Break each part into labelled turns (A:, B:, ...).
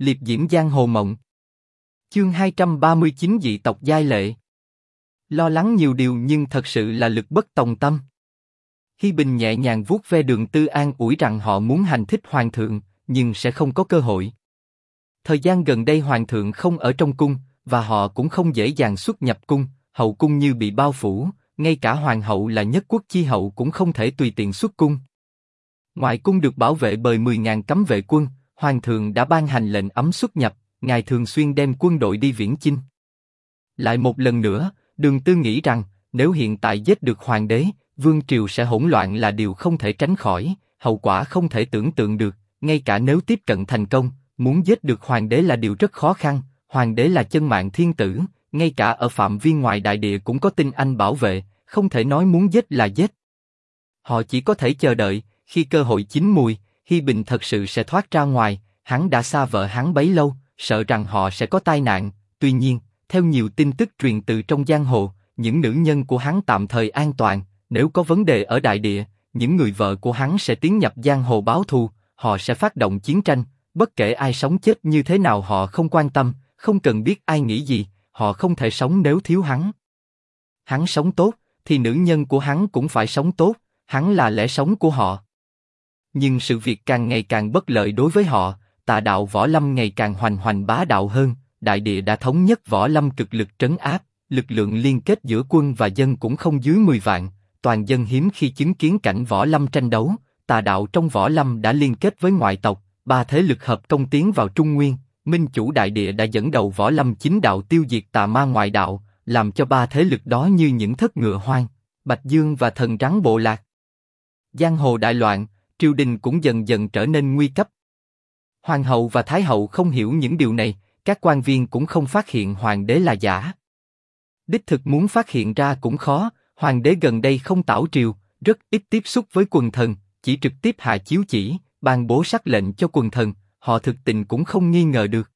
A: liệp diễm giang hồ mộng. Chương 239 dị tộc giai lệ. Lo lắng nhiều điều nhưng thật sự là lực bất tòng tâm. Hi Bình nhẹ nhàng vuốt ve đường tư an ủi rằng họ muốn hành thích hoàng thượng, nhưng sẽ không có cơ hội. Thời gian gần đây hoàng thượng không ở trong cung, và họ cũng không dễ dàng xuất nhập cung, hậu cung như bị bao phủ, ngay cả hoàng hậu là nhất quốc chi hậu cũng không thể tùy tiện xuất cung. Ngoại cung được bảo vệ bởi 10.000 cấm vệ quân, hoàng thượng đã ban hành lệnh ấm xuất nhập, ngài thường xuyên đem quân đội đi viễn chinh. Lại một lần nữa, Đường Tư nghĩ rằng nếu hiện tại giết được hoàng đế, vương triều sẽ hỗn loạn là điều không thể tránh khỏi, hậu quả không thể tưởng tượng được. Ngay cả nếu tiếp cận thành công, muốn giết được hoàng đế là điều rất khó khăn. Hoàng đế là chân mạng thiên tử, ngay cả ở phạm vi ngoài đại địa cũng có tinh anh bảo vệ, không thể nói muốn giết là giết. Họ chỉ có thể chờ đợi, khi cơ hội chín mùi, Hi Bình thật sự sẽ thoát ra ngoài. Hắn đã xa vợ hắn bấy lâu, sợ rằng họ sẽ có tai nạn. Tuy nhiên, theo nhiều tin tức truyền từ trong giang hồ, những nữ nhân của hắn tạm thời an toàn. Nếu có vấn đề ở đại địa, những người vợ của hắn sẽ tiến nhập giang hồ báo thù, họ sẽ phát động chiến tranh. Bất kể ai sống chết như thế nào họ không quan tâm, không cần biết ai nghĩ gì, họ không thể sống nếu thiếu hắn. Hắn sống tốt, thì nữ nhân của hắn cũng phải sống tốt, hắn là lẽ sống của họ. Nhưng sự việc càng ngày càng bất lợi đối với họ, tà đạo võ lâm ngày càng hoành hoành bá đạo hơn, đại địa đã thống nhất võ lâm cực lực trấn áp, lực lượng liên kết giữa quân và dân cũng không dưới 10 vạn, toàn dân hiếm khi chứng kiến cảnh võ lâm tranh đấu, tà đạo trong võ lâm đã liên kết với ngoại tộc, ba thế lực hợp công tiến vào Trung Nguyên, Minh chủ đại địa đã dẫn đầu võ lâm chính đạo tiêu diệt tà ma ngoại đạo, làm cho ba thế lực đó như những thất ngựa hoang, Bạch Dương và thần rắn bộ lạc. Giang hồ đại loạn, triều đình cũng dần dần trở nên nguy cấp. Hoàng hậu và thái hậu không hiểu những điều này, các quan viên cũng không phát hiện hoàng đế là giả. Đích thực muốn phát hiện ra cũng khó, hoàng đế gần đây không tảo triều, rất ít tiếp xúc với quần thần, chỉ trực tiếp hạ chiếu chỉ, ban bố sắc lệnh cho quần thần, họ thực tình cũng không nghi ngờ được.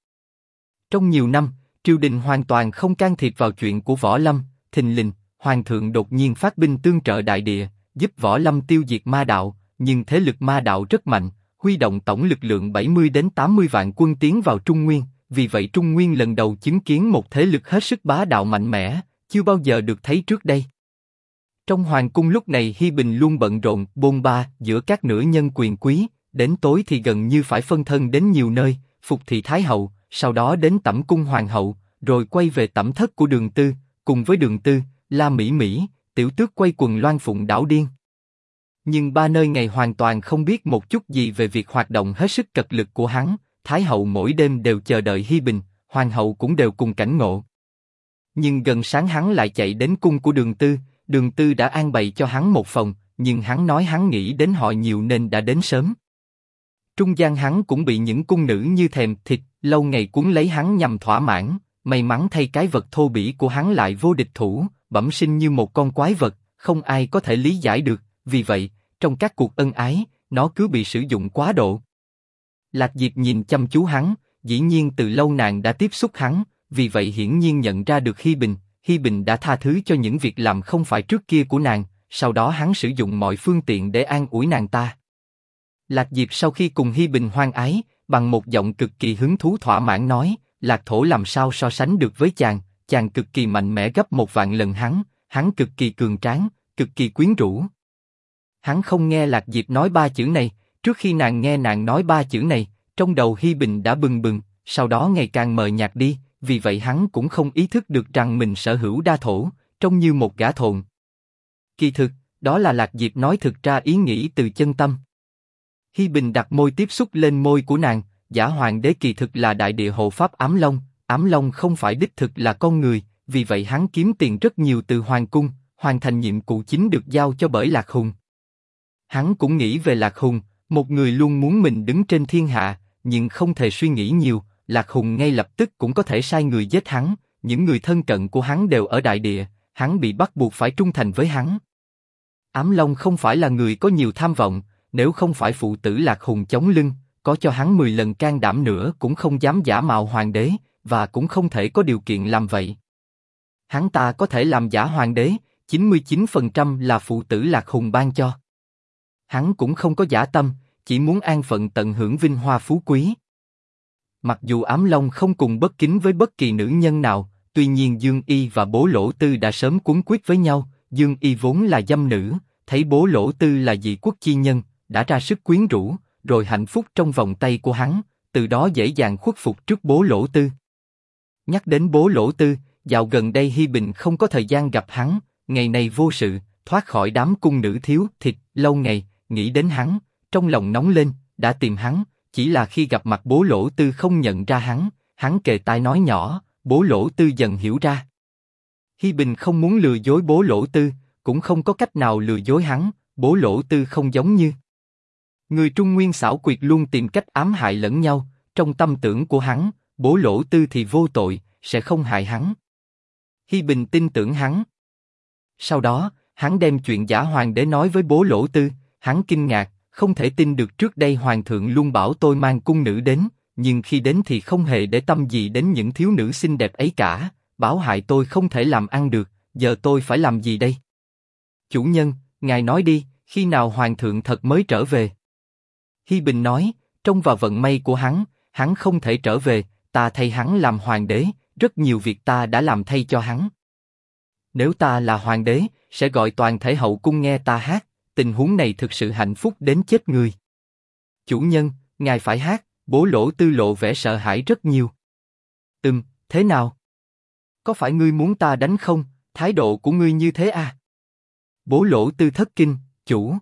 A: Trong nhiều năm, triều đình hoàn toàn không can thiệp vào chuyện của võ lâm, thình lình, hoàng thượng đột nhiên phát binh tương trợ đại địa, giúp võ lâm tiêu diệt ma đạo, nhưng thế lực ma đạo rất mạnh, huy động tổng lực lượng 70 đến 80 vạn quân tiến vào Trung Nguyên, vì vậy Trung Nguyên lần đầu chứng kiến một thế lực hết sức bá đạo mạnh mẽ, chưa bao giờ được thấy trước đây. Trong hoàng cung lúc này Hi Bình luôn bận rộn, bôn ba giữa các nữ nhân quyền quý, đến tối thì gần như phải phân thân đến nhiều nơi, phục thị thái hậu, sau đó đến tẩm cung hoàng hậu, rồi quay về tẩm thất của đường tư, cùng với đường tư, la mỹ mỹ, tiểu tước quay quần loan phụng đảo điên. Nhưng ba nơi ngày hoàn toàn không biết một chút gì về việc hoạt động hết sức cật lực của hắn, thái hậu mỗi đêm đều chờ đợi Hi Bình, hoàng hậu cũng đều cùng cảnh ngộ. Nhưng gần sáng hắn lại chạy đến cung của đường tư, đường tư đã an bày cho hắn một phòng, nhưng hắn nói hắn nghĩ đến họ nhiều nên đã đến sớm. Trung gian hắn cũng bị những cung nữ như thèm thịt, lâu ngày cuốn lấy hắn nhằm thỏa mãn, may mắn thay cái vật thô bỉ của hắn lại vô địch thủ, bẩm sinh như một con quái vật, không ai có thể lý giải được, vì vậy, trong các cuộc ân ái, nó cứ bị sử dụng quá độ. Lạc Diệp nhìn chăm chú hắn, dĩ nhiên từ lâu nàng đã tiếp xúc hắn, vì vậy hiển nhiên nhận ra được Hi Bình, Hi Bình đã tha thứ cho những việc làm không phải trước kia của nàng, sau đó hắn sử dụng mọi phương tiện để an ủi nàng ta. Lạc Diệp sau khi cùng Hi Bình hoan ái, bằng một giọng cực kỳ hứng thú thỏa mãn nói, Lạc Thổ làm sao so sánh được với chàng, chàng cực kỳ mạnh mẽ gấp một vạn lần hắn, hắn cực kỳ cường tráng, cực kỳ quyến rũ. Hắn không nghe Lạc Diệp nói ba chữ này, trước khi nàng nghe nàng nói ba chữ này, trong đầu Hi Bình đã bừng bừng, sau đó ngày càng mờ nhạt đi, vì vậy hắn cũng không ý thức được rằng mình sở hữu đa thổ, trông như một gã thồn. Kỳ thực, đó là Lạc Diệp nói thực ra ý nghĩ từ chân tâm. Hi Bình đặt môi tiếp xúc lên môi của nàng, giả hoàng đế kỳ thực là đại địa hộ pháp ám long, ám long không phải đích thực là con người, vì vậy hắn kiếm tiền rất nhiều từ hoàng cung, hoàn thành nhiệm vụ chính được giao cho bởi lạc hùng. Hắn cũng nghĩ về lạc hùng, một người luôn muốn mình đứng trên thiên hạ, nhưng không thể suy nghĩ nhiều, lạc hùng ngay lập tức cũng có thể sai người giết hắn. Những người thân cận của hắn đều ở đại địa, hắn bị bắt buộc phải trung thành với hắn. Ám Long không phải là người có nhiều tham vọng, nếu không phải phụ tử lạc hùng chống lưng, có cho hắn 10 lần can đảm nữa cũng không dám giả mạo hoàng đế, và cũng không thể có điều kiện làm vậy. Hắn ta có thể làm giả hoàng đế, 99% là phụ tử lạc hùng ban cho. Hắn cũng không có giả tâm, chỉ muốn an phận tận hưởng vinh hoa phú quý. Mặc dù ám long không cùng bất kính với bất kỳ nữ nhân nào, tuy nhiên Dương Y và bố lỗ tư đã sớm cuốn quyết với nhau, Dương Y vốn là dâm nữ, thấy bố lỗ tư là dị quốc chi nhân, đã ra sức quyến rũ, rồi hạnh phúc trong vòng tay của hắn, từ đó dễ dàng khuất phục trước bố lỗ tư. Nhắc đến bố lỗ tư, dạo gần đây Hi Bình không có thời gian gặp hắn, ngày này vô sự, thoát khỏi đám cung nữ thiếu thịt, lâu ngày, nghĩ đến hắn, trong lòng nóng lên, đã tìm hắn, chỉ là khi gặp mặt bố lỗ tư không nhận ra hắn, hắn kề tai nói nhỏ, bố lỗ tư dần hiểu ra. Hi Bình không muốn lừa dối bố lỗ tư, cũng không có cách nào lừa dối hắn, bố lỗ tư không giống như. Người Trung Nguyên xảo quyệt luôn tìm cách ám hại lẫn nhau, trong tâm tưởng của hắn, bố lỗ tư thì vô tội, sẽ không hại hắn. Hi Bình tin tưởng hắn. Sau đó, hắn đem chuyện giả hoàng để nói với bố lỗ tư, hắn kinh ngạc, không thể tin được trước đây hoàng thượng luôn bảo tôi mang cung nữ đến, nhưng khi đến thì không hề để tâm gì đến những thiếu nữ xinh đẹp ấy cả, bảo hại tôi không thể làm ăn được, giờ tôi phải làm gì đây? Chủ nhân, ngài nói đi, khi nào hoàng thượng thật mới trở về? Hi Bình nói, trong vào vận may của hắn, hắn không thể trở về, ta thay hắn làm hoàng đế, rất nhiều việc ta đã làm thay cho hắn. Nếu ta là hoàng đế, sẽ gọi toàn thể hậu cung nghe ta hát, tình huống này thực sự hạnh phúc đến chết người. Chủ nhân, ngài phải hát, bố lỗ tư lộ vẻ sợ hãi rất nhiều. Ừm, thế nào? Có phải ngươi muốn ta đánh không? Thái độ của ngươi như thế à? Bố lỗ tư thất kinh, chủ.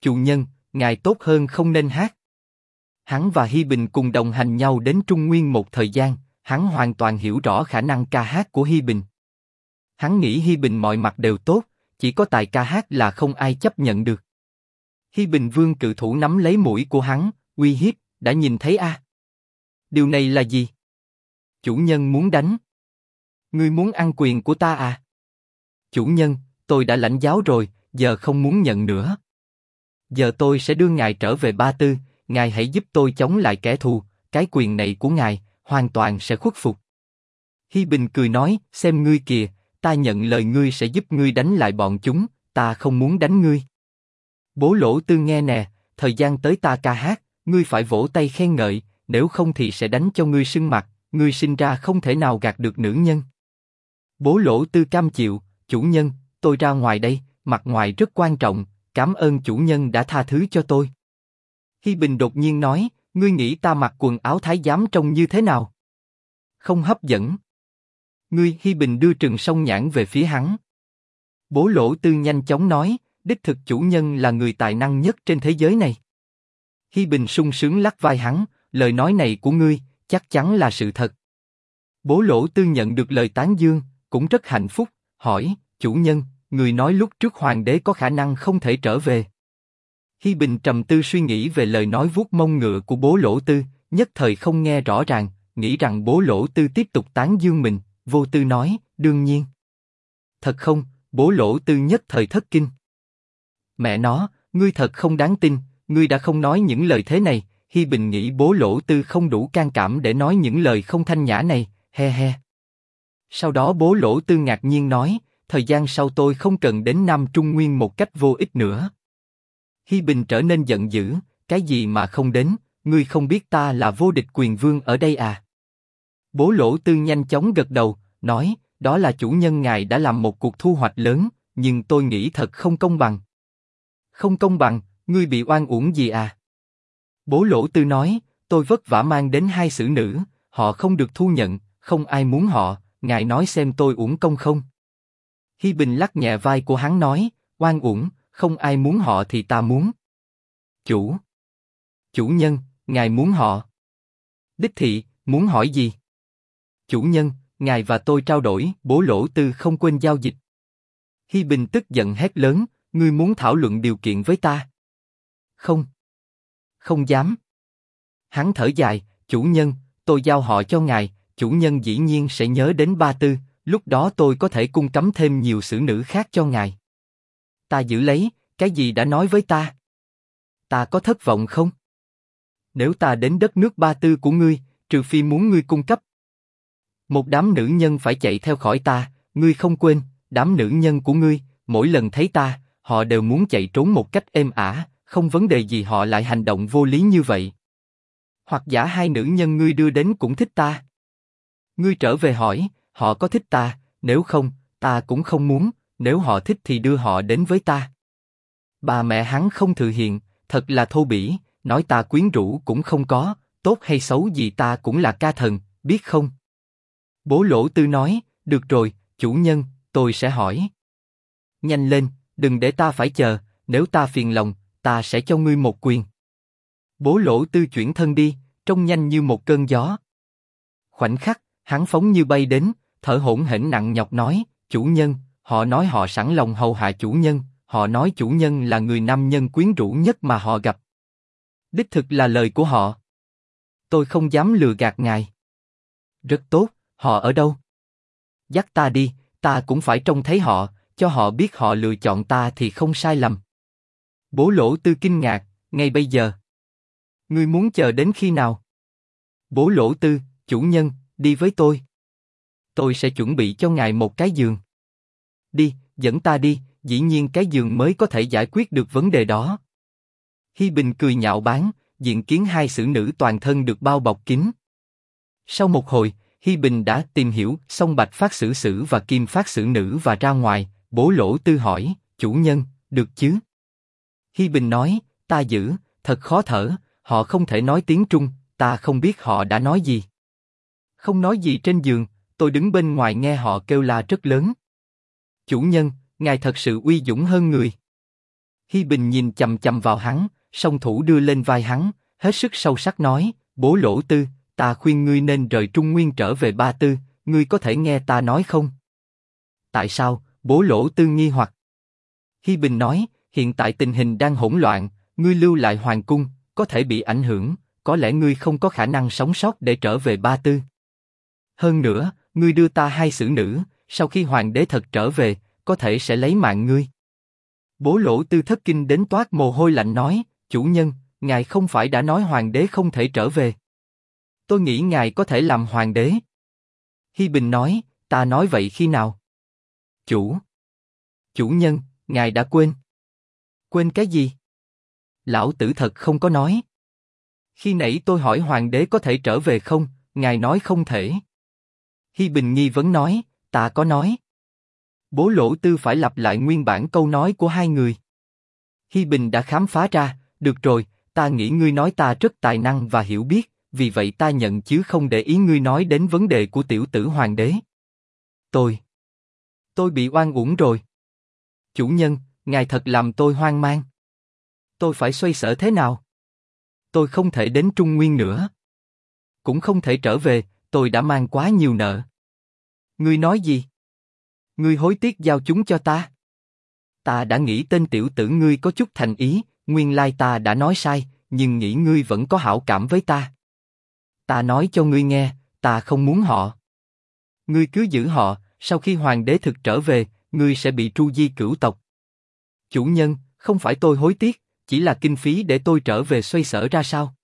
A: Chủ nhân, ngài tốt hơn không nên hát. Hắn và Hi Bình cùng đồng hành nhau đến Trung Nguyên một thời gian, hắn hoàn toàn hiểu rõ khả năng ca hát của Hi Bình. Hắn nghĩ Hi Bình mọi mặt đều tốt, chỉ có tài ca hát là không ai chấp nhận được. Hi Bình Vương cự thủ nắm lấy mũi của hắn, uy hiếp, đã nhìn thấy a? À? Điều này là gì? Chủ nhân muốn đánh. Ngươi muốn ăn quyền của ta à? Chủ nhân, tôi đã lãnh giáo rồi, giờ không muốn nhận nữa. Giờ tôi sẽ đưa ngài trở về Ba Tư, ngài hãy giúp tôi chống lại kẻ thù, cái quyền này của ngài hoàn toàn sẽ khuất phục. Hi Bình cười nói, xem ngươi kìa, ta nhận lời ngươi sẽ giúp ngươi đánh lại bọn chúng, ta không muốn đánh ngươi. Bố lỗ tư nghe nè, thời gian tới ta ca hát, ngươi phải vỗ tay khen ngợi, nếu không thì sẽ đánh cho ngươi sưng mặt, ngươi sinh ra không thể nào gạt được nữ nhân. Bố lỗ tư cam chịu, chủ nhân, tôi ra ngoài đây, mặt ngoài rất quan trọng, cảm ơn chủ nhân đã tha thứ cho tôi. Hi Bình đột nhiên nói, ngươi nghĩ ta mặc quần áo thái giám trông như thế nào? Không hấp dẫn. Ngươi Hi Bình đưa Trừng Sông nhãn về phía hắn. Bố Lỗ Tư nhanh chóng nói, đích thực chủ nhân là người tài năng nhất trên thế giới này. Hi Bình sung sướng lắc vai hắn, lời nói này của ngươi chắc chắn là sự thật. Bố Lỗ Tư nhận được lời tán dương, cũng rất hạnh phúc, hỏi, chủ nhân, người nói lúc trước hoàng đế có khả năng không thể trở về. Hi Bình trầm tư suy nghĩ về lời nói vuốt mông ngựa của bố Lỗ Tư, nhất thời không nghe rõ ràng, nghĩ rằng bố Lỗ Tư tiếp tục tán dương mình, vô tư nói, đương nhiên. Thật không, bố Lỗ Tư nhất thời thất kinh. Mẹ nó, ngươi thật không đáng tin, ngươi đã không nói những lời thế này. Hi Bình nghĩ bố Lỗ Tư không đủ can cảm để nói những lời không thanh nhã này, he he. Sau đó bố Lỗ Tư ngạc nhiên nói, thời gian sau tôi không cần đến Nam Trung Nguyên một cách vô ích nữa. Hi Bình trở nên giận dữ, cái gì mà không đến, ngươi không biết ta là vô địch quyền vương ở đây à? Bố Lỗ Tư nhanh chóng gật đầu, nói, đó là chủ nhân ngài đã làm một cuộc thu hoạch lớn, nhưng tôi nghĩ thật không công bằng. Không công bằng, ngươi bị oan uổng gì à? Bố Lỗ Tư nói, tôi vất vả mang đến hai xử nữ, họ không được thu nhận, không ai muốn họ, ngài nói xem tôi uổng công không? Hi Bình lắc nhẹ vai của hắn nói, oan uổng, không ai muốn họ thì ta muốn. Chủ. Chủ nhân, ngài muốn họ. Đích thị, muốn hỏi gì? Chủ nhân, ngài và tôi trao đổi, bố lỗ tư không quên giao dịch. Hi Bình tức giận hét lớn, ngươi muốn thảo luận điều kiện với ta? Không. Không dám. Hắn thở dài, chủ nhân, tôi giao họ cho ngài, chủ nhân dĩ nhiên sẽ nhớ đến ba tư, lúc đó tôi có thể cung cấm thêm nhiều xử nữ khác cho ngài ta giữ lấy, cái gì đã nói với ta? Ta có thất vọng không? Nếu ta đến đất nước ba tư của ngươi, trừ phi muốn ngươi cung cấp. Một đám nữ nhân phải chạy theo khỏi ta, ngươi không quên, đám nữ nhân của ngươi, mỗi lần thấy ta, họ đều muốn chạy trốn một cách êm ả, không vấn đề gì họ lại hành động vô lý như vậy. Hoặc giả hai nữ nhân ngươi đưa đến cũng thích ta. Ngươi trở về hỏi, họ có thích ta, nếu không, ta cũng không muốn, nếu họ thích thì đưa họ đến với ta. Bà mẹ hắn không thừa hiện, thật là thô bỉ, nói ta quyến rũ cũng không có, tốt hay xấu gì ta cũng là ca thần, biết không? Bố lỗ tư nói, được rồi, chủ nhân, tôi sẽ hỏi. Nhanh lên, đừng để ta phải chờ, nếu ta phiền lòng, ta sẽ cho ngươi một quyền. Bố lỗ tư chuyển thân đi, trông nhanh như một cơn gió. Khoảnh khắc, hắn phóng như bay đến, thở hổn hển nặng nhọc nói, chủ nhân, họ nói họ sẵn lòng hầu hạ chủ nhân, họ nói chủ nhân là người nam nhân quyến rũ nhất mà họ gặp. Đích thực là lời của họ. Tôi không dám lừa gạt ngài. Rất tốt, họ ở đâu? Dắt ta đi, ta cũng phải trông thấy họ, cho họ biết họ lựa chọn ta thì không sai lầm. Bố lỗ tư kinh ngạc, ngay bây giờ. Ngươi muốn chờ đến khi nào? Bố lỗ tư, chủ nhân, đi với tôi. Tôi sẽ chuẩn bị cho ngài một cái giường. Đi, dẫn ta đi, dĩ nhiên cái giường mới có thể giải quyết được vấn đề đó. Hi Bình cười nhạo báng, diện kiến hai xử nữ toàn thân được bao bọc kín. Sau một hồi, Hi Bình đã tìm hiểu xong bạch phát sử sử và kim phát sử nữ và ra ngoài. Bố lỗ tư hỏi, chủ nhân, được chứ? Hi Bình nói, ta giữ, thật khó thở, họ không thể nói tiếng Trung, ta không biết họ đã nói gì. Không nói gì trên giường, tôi đứng bên ngoài nghe họ kêu la rất lớn. Chủ nhân, ngài thật sự uy dũng hơn người. Hi Bình nhìn chầm chầm vào hắn, song thủ đưa lên vai hắn, hết sức sâu sắc nói, bố lỗ tư, ta khuyên ngươi nên rời Trung Nguyên trở về Ba Tư, ngươi có thể nghe ta nói không? Tại sao? Bố lỗ tư nghi hoặc. Hi Bình nói, hiện tại tình hình đang hỗn loạn, ngươi lưu lại hoàng cung, có thể bị ảnh hưởng, có lẽ ngươi không có khả năng sống sót để trở về Ba Tư. Hơn nữa, ngươi đưa ta hai xử nữ, sau khi hoàng đế thật trở về, có thể sẽ lấy mạng ngươi. Bố lỗ tư thất kinh đến toát mồ hôi lạnh nói, chủ nhân, ngài không phải đã nói hoàng đế không thể trở về. Tôi nghĩ ngài có thể làm hoàng đế. Hi Bình nói, ta nói vậy khi nào? Chủ. Chủ nhân, ngài đã quên. Quên cái gì? Lão tử thật không có nói. Khi nãy tôi hỏi hoàng đế có thể trở về không, ngài nói không thể. Hi Bình nghi vấn nói, ta có nói. Bố lỗ tư phải lặp lại nguyên bản câu nói của hai người. Hi Bình đã khám phá ra, được rồi, ta nghĩ ngươi nói ta rất tài năng và hiểu biết, vì vậy ta nhận chứ không để ý ngươi nói đến vấn đề của tiểu tử hoàng đế. Tôi, tôi bị oan uổng rồi. Chủ nhân, ngài thật làm tôi hoang mang. Tôi phải xoay sở thế nào? Tôi không thể đến Trung Nguyên nữa. Cũng không thể trở về, tôi đã mang quá nhiều nợ. Ngươi nói gì? Ngươi hối tiếc giao chúng cho ta. Ta đã nghĩ tên tiểu tử ngươi có chút thành ý, nguyên lai ta đã nói sai, nhưng nghĩ ngươi vẫn có hảo cảm với ta. Ta nói cho ngươi nghe, ta không muốn họ. Ngươi cứ giữ họ, sau khi hoàng đế thực trở về, ngươi sẽ bị tru di cửu tộc. Chủ nhân, không phải tôi hối tiếc, chỉ là kinh phí để tôi trở về xoay sở ra sao.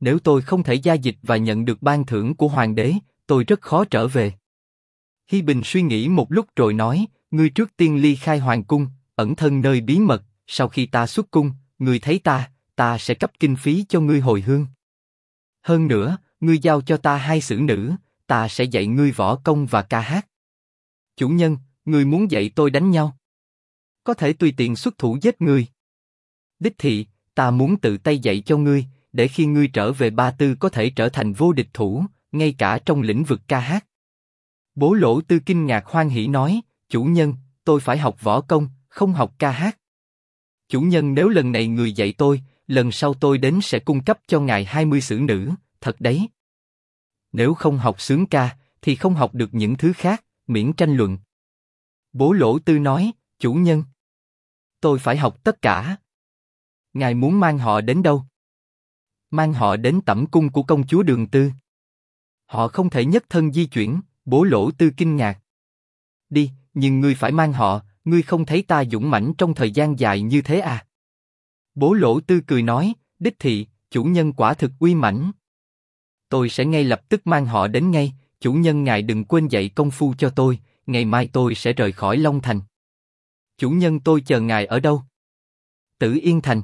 A: Nếu tôi không thể gia dịch và nhận được ban thưởng của hoàng đế, tôi rất khó trở về. Hi Bình suy nghĩ một lúc rồi nói, ngươi trước tiên ly khai hoàng cung, ẩn thân nơi bí mật, sau khi ta xuất cung, ngươi thấy ta, ta sẽ cấp kinh phí cho ngươi hồi hương. Hơn nữa, ngươi giao cho ta hai sử nữ, ta sẽ dạy ngươi võ công và ca hát. Chủ nhân, ngươi muốn dạy tôi đánh nhau? Có thể tùy tiện xuất thủ giết ngươi. Đích thị, ta muốn tự tay dạy cho ngươi, để khi ngươi trở về Ba Tư có thể trở thành vô địch thủ, ngay cả trong lĩnh vực ca hát. Bố lỗ tư kinh ngạc hoan hỉ nói, chủ nhân, tôi phải học võ công, không học ca hát. Chủ nhân nếu lần này người dạy tôi, lần sau tôi đến sẽ cung cấp cho ngài 20 sử nữ, thật đấy. Nếu không học sướng ca, thì không học được những thứ khác, miễn tranh luận. Bố lỗ tư nói, chủ nhân. Tôi phải học tất cả. Ngài muốn mang họ đến đâu? Mang họ đến tẩm cung của công chúa Đường Tư. Họ không thể nhất thân di chuyển, bố lỗ tư kinh ngạc. Đi, nhưng ngươi phải mang họ, ngươi không thấy ta dũng mãnh trong thời gian dài như thế à? Bố lỗ tư cười nói, đích thị, chủ nhân quả thực uy mãnh. Tôi sẽ ngay lập tức mang họ đến ngay, chủ nhân ngài đừng quên dạy công phu cho tôi, ngày mai tôi sẽ rời khỏi Long Thành. Chủ nhân tôi chờ ngài ở đâu? Tử Yên Thành.